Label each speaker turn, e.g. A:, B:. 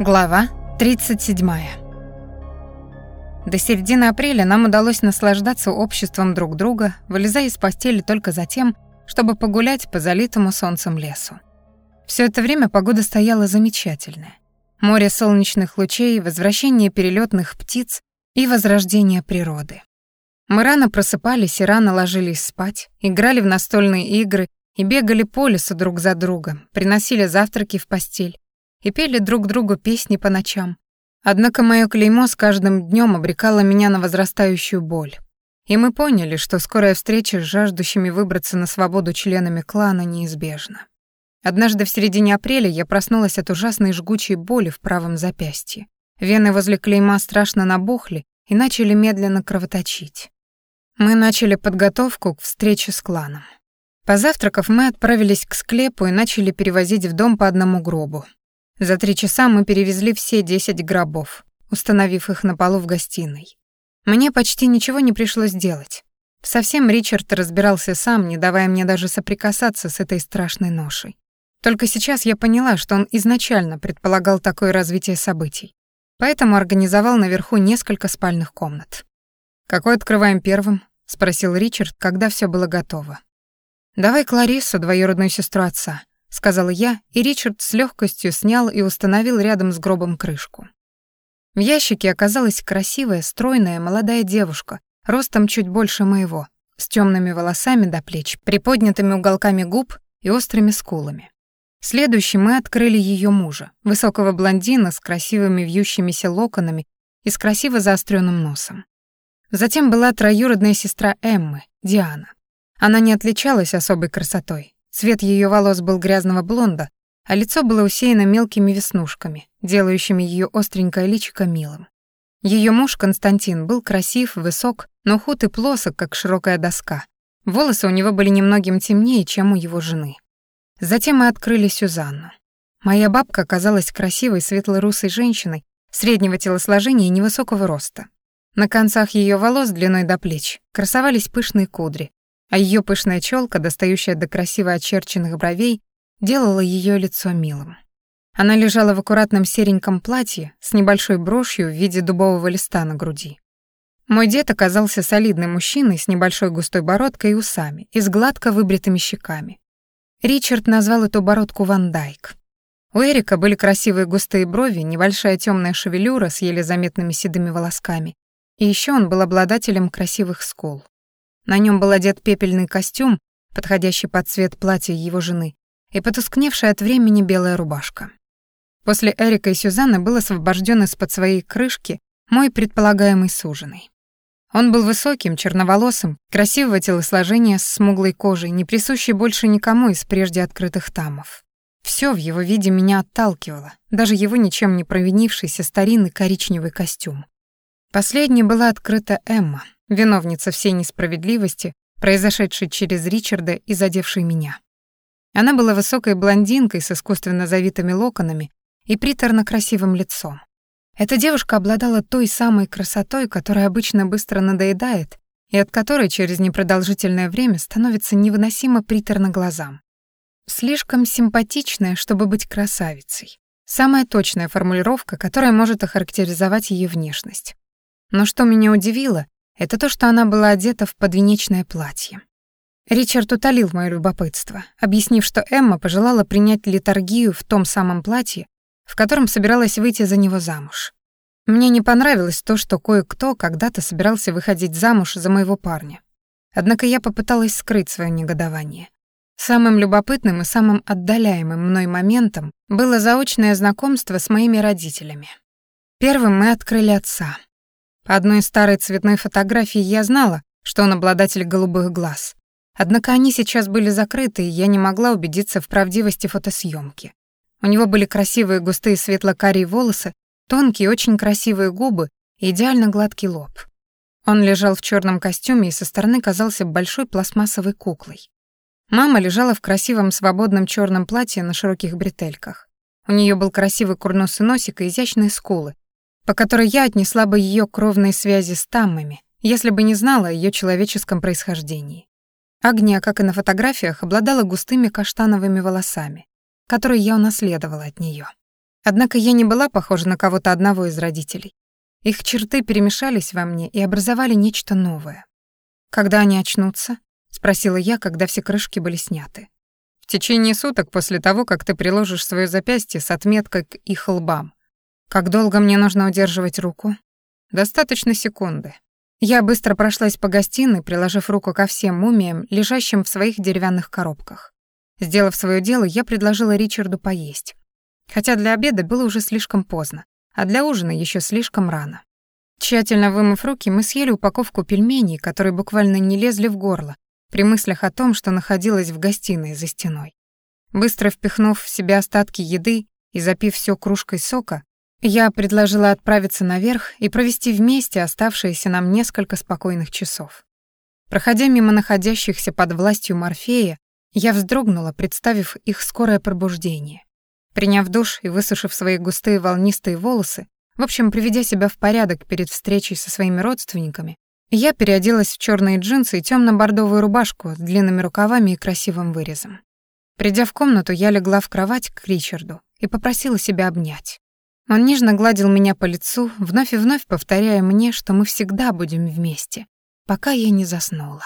A: Глава 37. До середины апреля нам удалось наслаждаться обществом друг друга, вылезая из постели только за тем, чтобы погулять по залитому солнцем лесу. Все это время погода стояла замечательная. Море солнечных лучей, возвращение перелетных птиц и возрождение природы. Мы рано просыпались и рано ложились спать, играли в настольные игры и бегали по лесу друг за другом, приносили завтраки в постель, и пели друг другу песни по ночам. Однако мое клеймо с каждым днем обрекало меня на возрастающую боль. И мы поняли, что скорая встреча с жаждущими выбраться на свободу членами клана неизбежна. Однажды в середине апреля я проснулась от ужасной жгучей боли в правом запястье. Вены возле клейма страшно набухли и начали медленно кровоточить. Мы начали подготовку к встрече с кланом. Позавтракав, мы отправились к склепу и начали перевозить в дом по одному гробу. За три часа мы перевезли все десять гробов, установив их на полу в гостиной. Мне почти ничего не пришлось делать. Совсем Ричард разбирался сам, не давая мне даже соприкасаться с этой страшной ношей. Только сейчас я поняла, что он изначально предполагал такое развитие событий. Поэтому организовал наверху несколько спальных комнат. «Какой открываем первым?» — спросил Ричард, когда все было готово. «Давай Клариссу, двоюродную сестру отца сказала я, и Ричард с легкостью снял и установил рядом с гробом крышку. В ящике оказалась красивая, стройная, молодая девушка, ростом чуть больше моего, с темными волосами до плеч, приподнятыми уголками губ и острыми скулами. Следующим мы открыли ее мужа, высокого блондина с красивыми вьющимися локонами и с красиво заостренным носом. Затем была троюродная сестра Эммы, Диана. Она не отличалась особой красотой, Цвет ее волос был грязного блонда, а лицо было усеяно мелкими веснушками, делающими ее остренькое личико милым. Ее муж Константин был красив, высок, но худ и плосок, как широкая доска. Волосы у него были немногим темнее, чем у его жены. Затем мы открыли Сюзанну. Моя бабка оказалась красивой светло-русой женщиной, среднего телосложения и невысокого роста. На концах ее волос длиной до плеч красовались пышные кудри, а ее пышная челка, достающая до красиво очерченных бровей, делала ее лицо милым. Она лежала в аккуратном сереньком платье с небольшой брошью в виде дубового листа на груди. Мой дед оказался солидным мужчиной с небольшой густой бородкой и усами и с гладко выбритыми щеками. Ричард назвал эту бородку Ван Дайк. У Эрика были красивые густые брови, небольшая темная шевелюра с еле заметными седыми волосками, и еще он был обладателем красивых скул. На нем был одет пепельный костюм, подходящий под цвет платья его жены, и потускневшая от времени белая рубашка. После Эрика и Сюзанны был освобожден из-под своей крышки мой предполагаемый суженый. Он был высоким, черноволосым, красивого телосложения с смуглой кожей, не присущей больше никому из прежде открытых тамов. Все в его виде меня отталкивало, даже его ничем не провинившийся старинный коричневый костюм. Последней была открыта Эмма, виновница всей несправедливости, произошедшей через Ричарда и задевшей меня. Она была высокой блондинкой с искусственно завитыми локонами и приторно красивым лицом. Эта девушка обладала той самой красотой, которая обычно быстро надоедает и от которой через непродолжительное время становится невыносимо приторно глазам. Слишком симпатичная, чтобы быть красавицей. Самая точная формулировка, которая может охарактеризовать ее внешность. Но что меня удивило, это то, что она была одета в подвенечное платье. Ричард утолил моё любопытство, объяснив, что Эмма пожелала принять литургию в том самом платье, в котором собиралась выйти за него замуж. Мне не понравилось то, что кое-кто когда-то собирался выходить замуж за моего парня. Однако я попыталась скрыть своё негодование. Самым любопытным и самым отдаляемым мной моментом было заочное знакомство с моими родителями. Первым мы открыли отца, по одной старой цветной фотографии я знала, что он обладатель голубых глаз. Однако они сейчас были закрыты, и я не могла убедиться в правдивости фотосъемки. У него были красивые густые светло-карие волосы, тонкие очень красивые губы и идеально гладкий лоб. Он лежал в черном костюме и со стороны казался большой пластмассовой куклой. Мама лежала в красивом свободном черном платье на широких бретельках. У нее был красивый курносый носик и изящные скулы, по которой я отнесла бы ее кровной связи с Таммами, если бы не знала о ее человеческом происхождении. Агния, как и на фотографиях, обладала густыми каштановыми волосами, которые я унаследовала от нее. Однако я не была похожа на кого-то одного из родителей. Их черты перемешались во мне и образовали нечто новое. «Когда они очнутся?» — спросила я, когда все крышки были сняты. «В течение суток после того, как ты приложишь свое запястье с отметкой к их лбам. Как долго мне нужно удерживать руку?» «Достаточно секунды». Я быстро прошлась по гостиной, приложив руку ко всем мумиям, лежащим в своих деревянных коробках. Сделав свое дело, я предложила Ричарду поесть. Хотя для обеда было уже слишком поздно а для ужина еще слишком рано. Тщательно вымыв руки, мы съели упаковку пельменей, которые буквально не лезли в горло при мыслях о том, что находилось в гостиной за стеной. Быстро впихнув в себя остатки еды и запив все кружкой сока, я предложила отправиться наверх и провести вместе оставшиеся нам несколько спокойных часов. Проходя мимо находящихся под властью Морфея, я вздрогнула, представив их скорое пробуждение. Приняв душ и высушив свои густые волнистые волосы, в общем, приведя себя в порядок перед встречей со своими родственниками, я переоделась в черные джинсы и темно-бордовую рубашку с длинными рукавами и красивым вырезом. Придя в комнату, я легла в кровать к Ричарду и попросила себя обнять. Он нежно гладил меня по лицу, вновь и вновь повторяя мне, что мы всегда будем вместе, пока я не заснула.